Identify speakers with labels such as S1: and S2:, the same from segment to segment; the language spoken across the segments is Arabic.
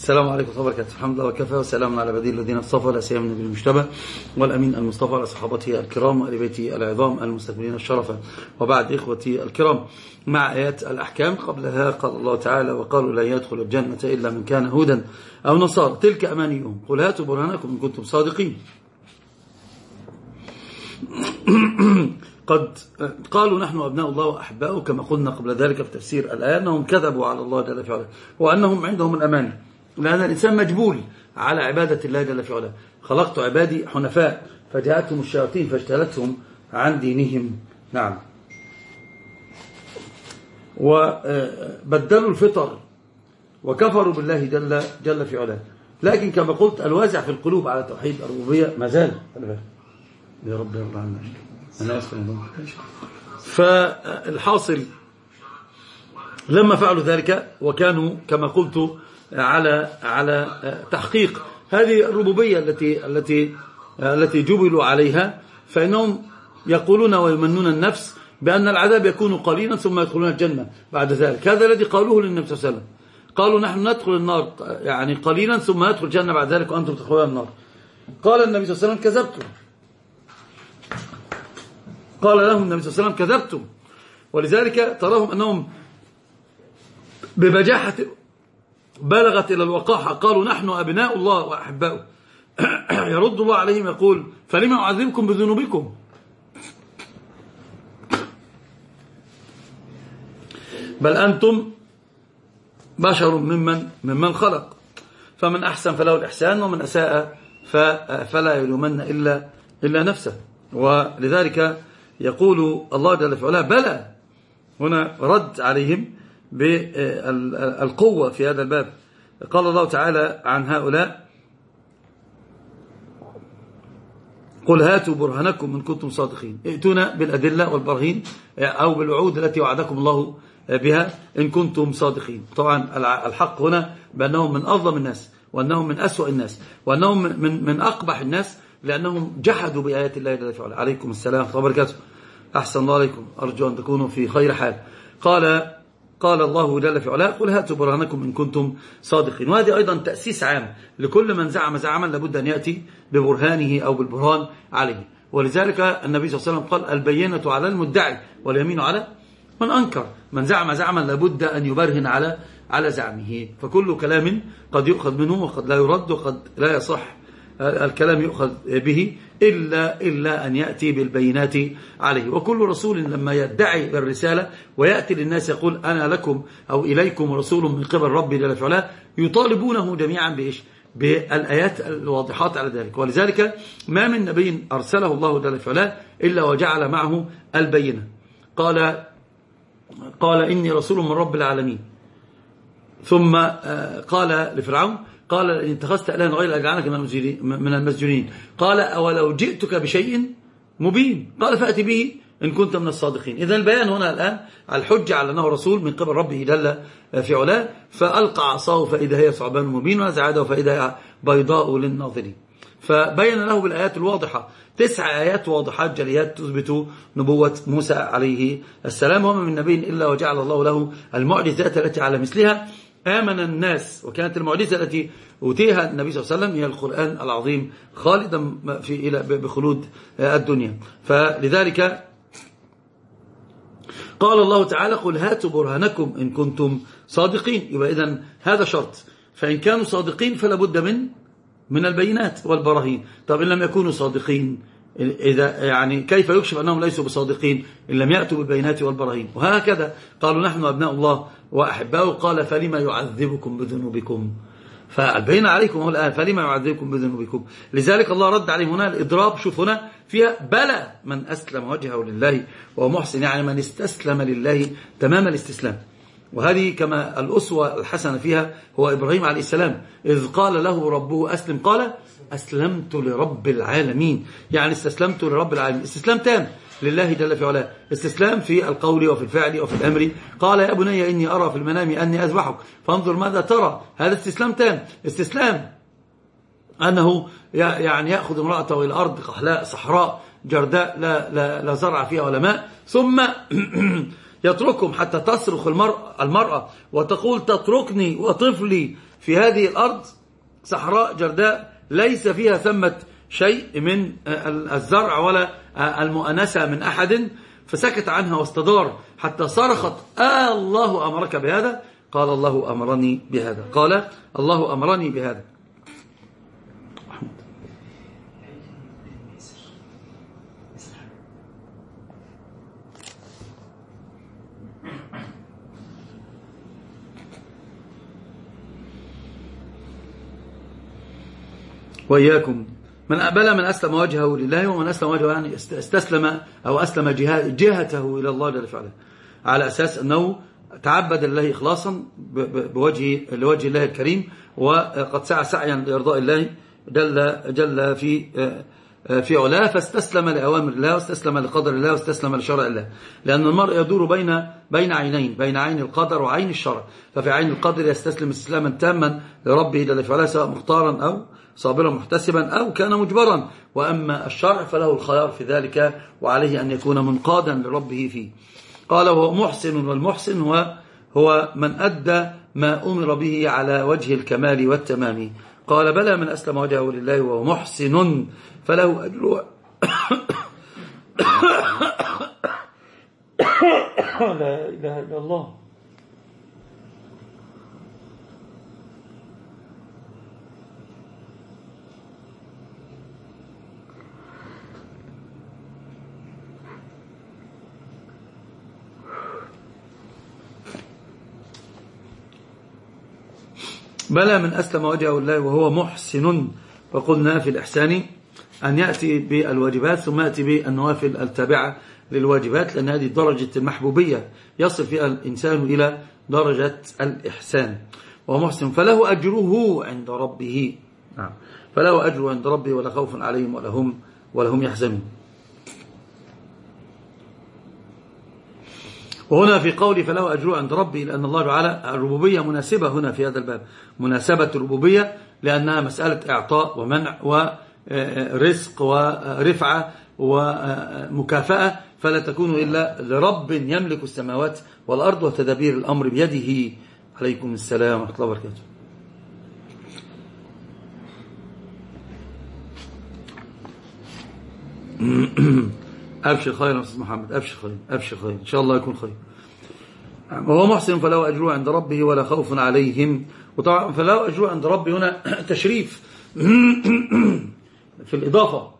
S1: السلام عليكم ورحمة الله وبركاته. الحمد لله وكفى وسلام على بديل الذين اصطفى لا سيما النبي المجتبى والأمين المصطفى على صحابته الكرام وآل بيته العظام المستكبرين الشرف وبعد إخوتي الكرام مع آيات الأحكام قبلها قال الله تعالى وقالوا لا يدخل الجنة إلا من كان هودا أو نصارى. تلك أمانيهم قل هاتوا برهانكم إن كنتم صادقين. قد قالوا نحن أبناء الله وأحباؤه كما قلنا قبل ذلك في تفسير الآية أنهم كذبوا على الله جل في علاه وأنهم عندهم الأمان لأن الإنسان مجبول على عبادة الله جل في علاه. خلقت عبادي حنفاء فجاءتهم الشياطين فاجتلتهم عن دينهم. نعم. وبدلوا الفطر وكفروا بالله جل, جل في علاه. لكن كما قلت الوازع في القلوب على توحيد الربوبية ما زال. يا رب يرضى عنا أنا أسف. فالحاصل لما فعلوا ذلك وكانوا كما قلت على على تحقيق هذه الربوبية التي التي التي جبلوا عليها فإنهم يقولون ويمنون النفس بأن العذاب يكون قليلا ثم يدخلون الجنة بعد ذلك. هذا الذي قالوه للنبي صلى الله عليه وسلم. قالوا نحن ندخل النار يعني قليلا ثم ندخل الجنة بعد ذلك وأنتم تدخلون النار. قال النبي صلى الله عليه وسلم كذبتم. قال لهم النبي صلى الله عليه وسلم كذبتم. ولذلك تراهم أنهم ببجاحة بلغت إلى الوقاحة قالوا نحن أبناء الله وأحباؤه. يرد الله عليهم يقول فلما أعذبكم بذنوبكم؟ بل أنتم بشر ممن ممن خلق. فمن أحسن فله الإحسان ومن أساء فلا يلومن إلا, إلا نفسه. ولذلك يقول الله جل في علاه بلى. هنا رد عليهم بالقوة في هذا الباب. قال الله تعالى عن هؤلاء قل هاتوا برهانكم من كنتم صادقين. ائتونا بالأدلة والبرهين أو بالوعود التي وعدكم الله بها إن كنتم صادقين. طبعا الحق هنا بأنهم من أظلم الناس وأنهم من أسوأ الناس وأنهم من, من أقبح الناس لأنهم جحدوا بآيات الله جل وعلا. عليكم السلام ورحمة الله وبركاته. أحسن الله عليكم. أرجو أن تكونوا في خير حال. قال قال الله جل في علاه قل هاتوا برهانكم إن كنتم صادقين. وهذه أيضا تأسيس عام لكل من زعم زعما لابد أن يأتي ببرهانه أو بالبرهان عليه. ولذلك النبي صلى الله عليه وسلم قال البينة على المدعي واليمين على من أنكر. من زعم زعما لابد أن يبرهن على على زعمه. فكل كلام قد يؤخذ منه وقد لا يرد وقد لا يصح. الكلام يؤخذ به إلا, إلا أن يأتي بالبينات عليه. وكل رسول لما يدعي بالرسالة ويأتي للناس يقول أنا لكم أو إليكم رسول من قبل ربي جل يطالبونه جميعا بإيش؟ بالآيات الواضحات على ذلك. ولذلك ما من نبي أرسله الله جل إلا وجعل معه البينة. قال قال إني رسول من رب العالمين. ثم آه، قال لفرعون قال إن اتخذت إلها غير أجعلك من المسجونين. قال أولو جئتك بشيء مبين؟ قال فأتي به إن كنت من الصادقين. إذا البيان هنا الآن الحجة على أنه رسول من قبل ربه جل في علاه فألقى عصاه فإذا هي ثعبان مبين ونزع فإذا هي بيضاء للناظرين. فبين له بالآيات الواضحة تسع آيات واضحات جليات تثبت نبوة موسى عليه السلام وما من نبي إلا وجعل الله له المعجزات التي على مثلها. آمن الناس وكانت المعجزة التي أوتيها النبي صلى الله عليه وسلم هي القرآن العظيم خالدا في إلى بخلود الدنيا. فلذلك قال الله تعالى قل هاتوا برهانكم إن كنتم صادقين. يبقى إذن هذا شرط. فإن كانوا صادقين فلا بد من من البينات والبراهين. طب إن لم يكونوا صادقين إذا يعني كيف يكشف أنهم ليسوا بصادقين إن لم يأتوا بالبينات والبراهين؟ وهكذا قالوا نحن أبناء الله وأحباؤه. قال فلما يعذبكم بذنوبكم؟ فالبين عليكم هو الآن فلما يعذبكم بذنوبكم؟ لذلك الله رد عليهم هنا الإضراب. شوف هنا فيها بلى من أسلم وجهه لله وهو محسن يعني من استسلم لله تمام الاستسلام. وهذه كما الأسوة الحسنة فيها هو إبراهيم عليه السلام إذ قال له ربه أسلم. قال أسلمت لرب العالمين. يعني استسلمت لرب العالمين. استسلام تام. لله جل في علاه. استسلام في القول وفي الفعل وفي الأمر. قال يا بني إني أرى في المنام أني أذبحك. فانظر ماذا ترى. هذا استسلام تام. استسلام. أنه يعني يأخذ امرأته إلى أرض قحلاء صحراء جرداء لا, لا, لا زرع فيها ولا ماء. ثم يتركهم حتى تصرخ المرأة, المرأة وتقول تتركني وطفلي في هذه الأرض صحراء جرداء. ليس فيها ثمة شيء من الزرع ولا المؤنسة من أحد فسكت عنها واستدار حتى صرخت آه الله أمرك بهذا؟ قال الله أمرني بهذا. قال الله أمرني بهذا. وإياكم. من أبلى من أسلم وجهه لله ومن أسلم وجهه يعني استسلم أو أسلم جهته إلى الله جل وعلا. على أساس أنه تعبد الله إخلاصا بوجه لوجه الله الكريم وقد سعى سعيا لإرضاء الله جل, جل في في علاه فاستسلم لأوامر الله واستسلم لقدر الله واستسلم لشرع الله. لأن المرء يدور بين بين عينين بين عين القدر وعين الشرع. ففي عين القدر يستسلم استسلاما تاما لربه جل في علاه سواء مختارا أو صابرا محتسبا أو كان مجبرا. وأما الشرع فله الخيار في ذلك وعليه أن يكون منقادا لربه فيه. قال وهو محسن والمحسن هو, هو من أدى ما أمر به على وجه الكمال والتمام. قال بلى من أسلم وجهه لله وهو محسن. فله أجر لا إله إلا الله. بلى من أسلم وجهه الله وهو محسن. وقلنا في الإحسان أن يأتي بالواجبات ثم يأتي بالنوافل التابعة للواجبات لأن هذه درجة المحبوبية يصل فيها الإنسان إلى درجة الإحسان. وهو محسن. فله أجره عند ربه. نعم. فله أجره عند ربه ولا خوف عليهم ولا هم, ولا هم يحزنون. وهنا في قولي فله أجر عند ربي لأن الله تعالى الربوبية مناسبة هنا في هذا الباب. مناسبة الربوبية لأنها مسألة إعطاء ومنع ورزق ورفعة ومكافأة فلا تكون إلا لرب يملك السماوات والأرض وتدبير الأمر بيده. عليكم السلام ورحمة الله وبركاته. أبشر خير يا أستاذ محمد أبشر خير أبشر خير إن شاء الله يكون خير. وهو محسن فله أجره عند ربه ولا خوف عليهم. وطبعا فله أجره عند ربه هنا تشريف. في الإضافة.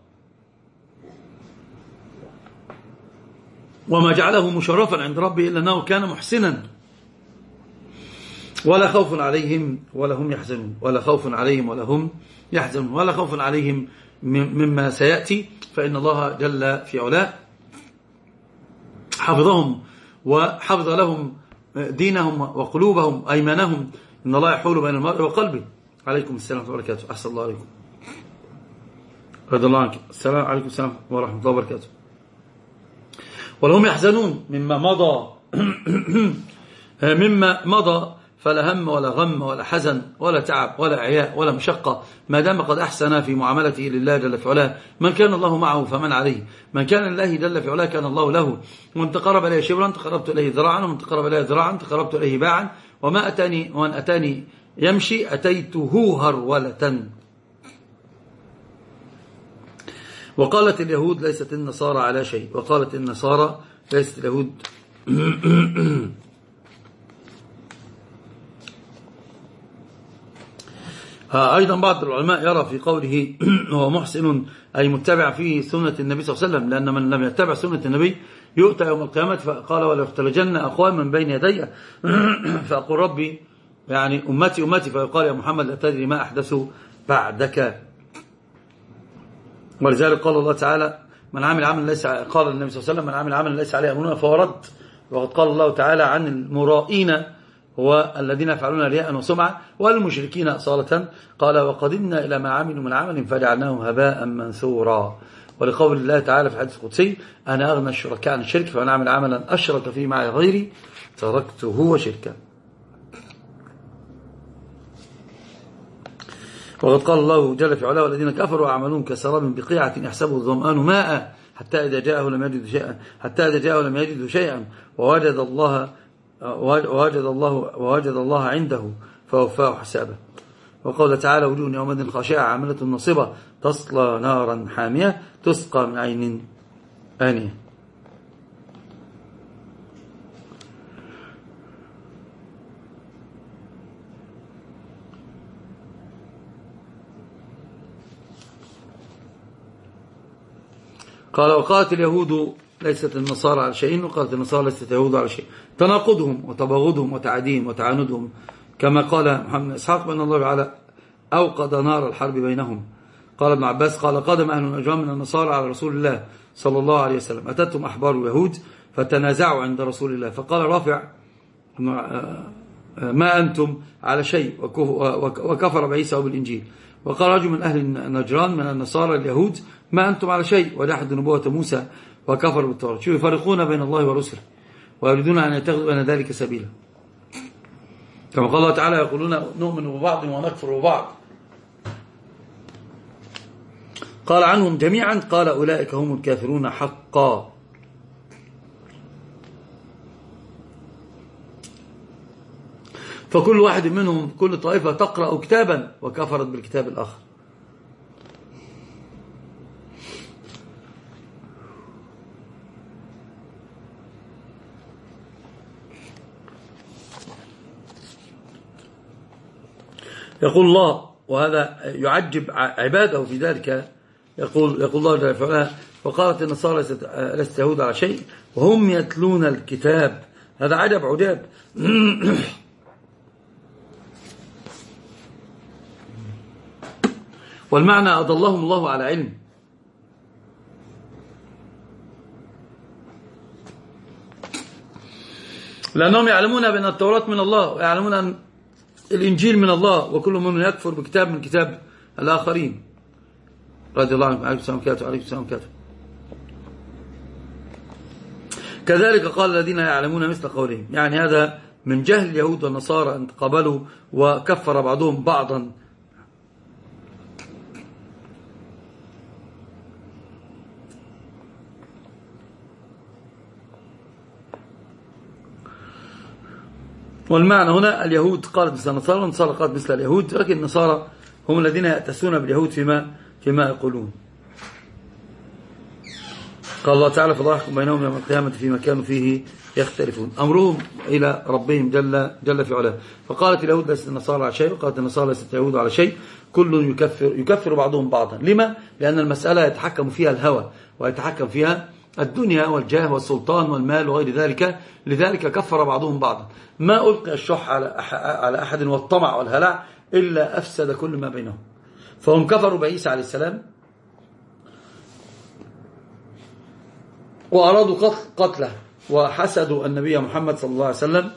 S1: وما جعله مشرفا عند ربه إلا أنه كان محسنا. ولا خوف عليهم ولا هم يحزنون. ولا خوف عليهم ولا هم يحزنون. ولا خوف عليهم مما سيأتي فإن الله جل في علاه حفظهم وحفظ لهم دينهم وقلوبهم أيمانهم. إن الله يحول بين المرء وقلبه. عليكم السلام ورحمة الله وبركاته. أحسن الله عليكم. رضي الله عنك. السلام عليكم. السلام ورحمة الله وبركاته. ولهم يحزنون مما مضى. مما مضى. فلا هم ولا غم ولا حزن ولا تعب ولا عياء ولا مشقة. ما دام قد أحسن في معاملته لله جل في علاه. من كان الله معه فمن عليه. من كان لله جل في علاه كان الله له. ومن تقرب إليه شبرا تقربت إليه ذراعا ومن تقرب إليه ذراعا تقربت إليه باعا. وما أتاني ومن أتاني يمشي أتيته هرولة. وقالت اليهود ليست النصارى على شيء. وقالت النصارى ليست اليهود. أيضا بعض العلماء يرى في قوله هو محسن أي متبع في سنة النبي صلى الله عليه وسلم لأن من لم يتبع سنة النبي يؤتى يوم القيامة فقال ولا يختلجن من بين يدي فأقول ربي يعني أمتي أمتي. فيقال يا محمد لا تدري ما أحدثوا بعدك. ولذلك قال الله تعالى من عمل عمل ليس قال النبي صلى الله عليه وسلم من عمل عمل ليس عليه أمرنا فهو رد. وقد قال الله تعالى عن المرائين هو الذين يفعلون رياء وسمعة والمشركين أصالة. قال وقدمنا إلى ما عملوا من عمل فجعلناه هباء منثورا. ولقول الله تعالى في الحديث القدسي أنا أغنى الشركاء عن الشرك فأنا أعمل عملا أشرك فيه معي غيري تركته وشركا وقد قال الله جل في علاه والذين كفروا أعملون كسراب بقيعة يحسبه الظمآن ماء حتى إذا جاءه لم يجد شيئا حتى إذا جاءه لم يجد شيئا ووجد الله ووجد الله ووجد الله عنده فوفاه حسابه. وقال تعالى وجوه يومئذ خاشعة عاملة نصبة تصلى نارا حامية تسقى من عين آنية. قال وقالت اليهود ليست النصارى على شيء وقالت النصارى ليست اليهود على شيء. تناقضهم وتباغضهم وتعديهم وتعاندهم كما قال محمد إسحاق بأن الله تعالى أوقد نار الحرب بينهم. قال ابن عباس قال قدم أهل النجوم من النصارى على رسول الله صلى الله عليه وسلم. أتتهم أحبار اليهود فتنازعوا عند رسول الله. فقال رافع ما أنتم على شيء؟ وكفر بعيسى وبالإنجيل وقال رجل من أهل النجران من النصارى اليهود ما أنتم على شيء؟ وجحد نبوة موسى. وكفر بالتوراة. شو يفرقون بين الله ورسله ويريدون أن يتخذوا بين ذلك سبيلا. كما قال الله تعالى يقولون نؤمن ببعض ونكفر ببعض. قال عنهم جميعا قال أولئك هم الكافرون حقا. فكل واحد منهم كل طائفة تقرأ كتابا وكفرت بالكتاب الآخر. يقول الله وهذا يعجب عباده في ذلك. يقول يقول الله جل وعلا وقالت النصارى لست يهود على شيء وهم يتلون الكتاب. هذا عجب عجاب. والمعنى أضلهم الله على علم. لأنهم يعلمون بأن التوراة من الله ويعلمون أن الإنجيل من الله وكل من يكفر بكتاب من كتاب الآخرين. رضي الله عنكم عليكم السلام كاتب عليكم السلام كاتب. كذلك قال الذين يعلمون مثل قولهم. يعني هذا من جهل اليهود والنصارى أن تقبلوا وكفر بعضهم بعضا. والمعنى هنا اليهود قالت مثل النصارى والنصارى قالت مثل اليهود لكن النصارى هم الذين يأتسون باليهود فيما, فيما يقولون. قال الله تعالى فالله بينهم يوم القيامة فيما كانوا فيه يختلفون. أمرهم إلى ربهم جل, جل في علاه. فقالت اليهود ليست النصارى على شيء. وقالت النصارى ليست اليهود على شيء. كل يكفر, يكفر بعضهم بعضا. لما؟ لأن المسألة يتحكم فيها الهوى ويتحكم فيها الدنيا والجاه والسلطان والمال وغير ذلك لذلك كفر بعضهم بعضا. ما ألقي الشح على أحد والطمع والهلع إلا أفسد كل ما بينهم. فهم كفروا بعيسى عليه السلام. وأرادوا قتله وحسدوا النبي محمد صلى الله عليه وسلم.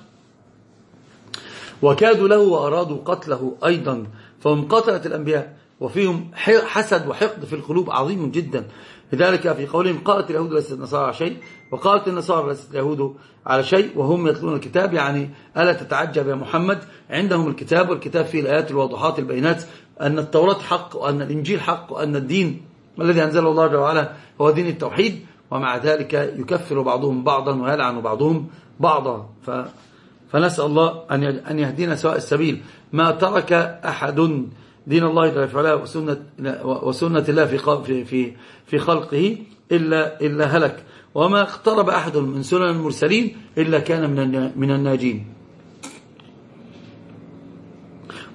S1: وكادوا له وأرادوا قتله أيضا. فهم قتلة الأنبياء. وفيهم حسد وحقد في القلوب عظيم جدا. لذلك في قولهم قالت اليهود ليست النصارى على شيء وقالت النصارى ليست اليهود على شيء وهم يتلون الكتاب يعني ألا تتعجب يا محمد؟ عندهم الكتاب والكتاب فيه الآيات الواضحات البينات أن التوراة حق وأن الإنجيل حق وأن الدين الذي أنزله الله جل وعلا هو دين التوحيد ومع ذلك يكفر بعضهم بعضا ويلعن بعضهم بعضا. ف فنسأل الله أن يهدينا سواء السبيل. ما ترك أحد دين الله جل وعلا وسنة, وسنة الله في في في خلقه إلا إلا هلك. وما اقترب أحد من سنن المرسلين إلا كان من من الناجين.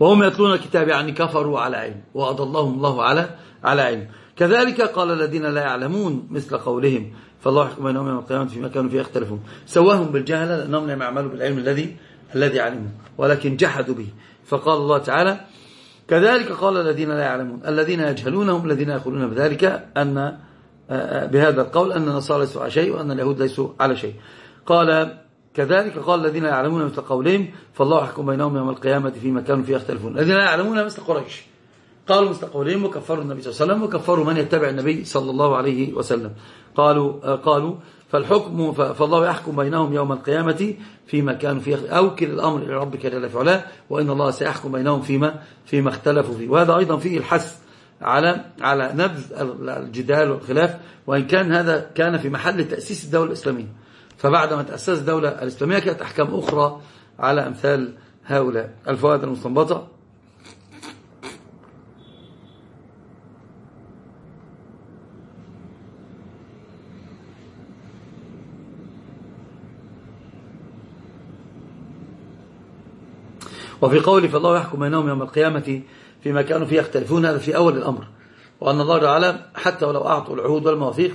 S1: وهم يتلون الكتاب يعني كفروا على علم وأضلهم الله على على علم. كذلك قال الذين لا يعلمون مثل قولهم. فالله يحكم بينهم يوم القيامة فيما كانوا فيه يختلفون. سواهم بالجهل لأنهم لم يعملوا بالعلم الذي الذي علموا ولكن جحدوا به. فقال الله تعالى كذلك قال الذين لا يعلمون الذين يجهلونهم الذين يقولون بذلك أن آه، آه، بهذا القول أن النصارى ليسوا على شيء وأن اليهود ليسوا على شيء. قال كذلك قال الذين يعلمون مثل قولهم فالله يحكم بينهم يوم القيامة فيما كانوا فيه يختلفون. الذين لا يعلمون مثل قريش. قالوا مثل قولهم وكفروا النبي صلى الله عليه وسلم وكفروا من يتبع النبي صلى الله عليه وسلم. قالوا آه، قالوا فالحكم فالله يحكم بينهم يوم القيامة فيما كانوا فيه. أوكل الأمر إلى ربك جل في علاه وإن الله سيحكم بينهم فيما فيما اختلفوا فيه. وهذا أيضا فيه الحث على على نبذ الجدال والخلاف وإن كان هذا كان في محل تأسيس الدولة الإسلامية. فبعدما تأسس الدولة الإسلامية كانت أحكام أخرى على أمثال هؤلاء. الفوائد المستنبطة. وفي قوله فالله يحكم بينهم يوم القيامة فيما كانوا فيه يختلفون. هذا في أول الأمر. وأن الله تعالى حتى ولو أعطوا العهود والمواثيق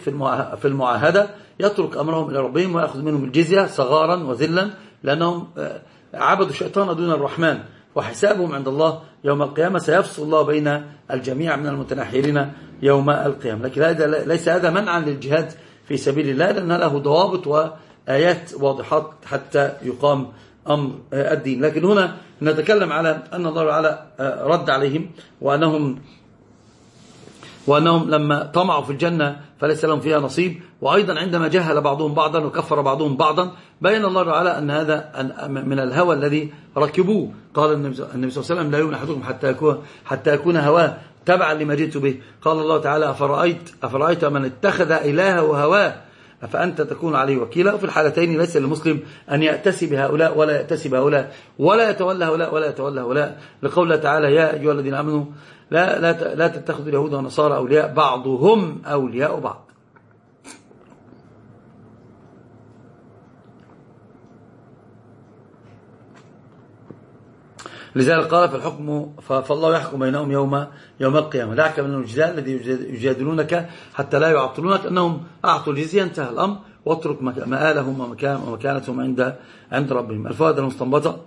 S1: في المعاهدة يترك أمرهم إلى ربهم ويأخذ منهم الجزية صغارا وذلا لأنهم آه، عبدوا الشيطان دون الرحمن وحسابهم عند الله يوم القيامة سيفصل الله بين الجميع من المتناحرين يوم القيامة. لكن هذا ليس هذا منعا للجهاد في سبيل الله لأن له ضوابط وآيات واضحات حتى يقام أمر آه، الدين. لكن هنا نتكلم على أن الله تعالى آه، رد عليهم وأنهم وأنهم لما طمعوا في الجنة فليس لهم فيها نصيب. وأيضا عندما جهل بعضهم بعضا وكفر بعضهم بعضا بين الله تعالى أن هذا من الهوى الذي ركبوه. قال النبي صلى الله عليه وسلم لا يؤمن أحدكم حتى يكون, حتى يكون هواه تبعا لما جئت به. قال الله تعالى أفرأيت, أفرأيت من اتخذ إلهه هواه فأنت تكون عليه وكيلا؟ وفي الحالتين ليس للمسلم أن يأتسي بهؤلاء ولا يأتسي بهؤلاء ولا يتولى هؤلاء ولا يتولى هؤلاء. لقول تعالى يا أيها الذين آمنوا لا, لا, لا تتخذوا اليهود والنصارى أولياء بعضهم أولياء بعض. لذلك قال فالحكم فالله يحكم بينهم يوم يوم القيامة. دعك من الجدال الذي يجادلونك حتى لا يعطلونك أنهم أعطوا الجزية انتهى الأمر واترك مآلهم ومكانتهم عند عند ربهم. الفوائد المستنبطة.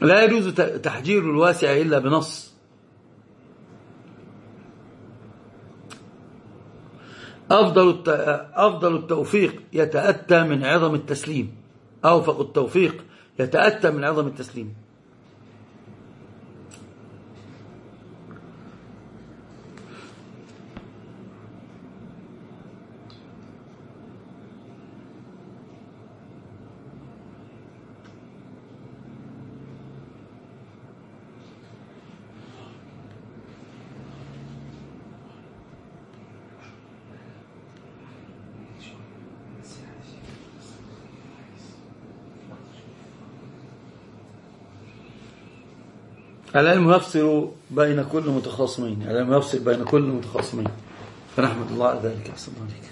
S1: لا يجوز تحجير الواسع إلا بنص. أفضل أفضل التوفيق يتأتى من عظم التسليم. أوفق التوفيق يتأتى من عظم التسليم. العلم يفصل بين كل متخاصمين؟ العلم يفصل بين كل متخاصمين؟ فنحمد الله على ذلك أحسن عليك.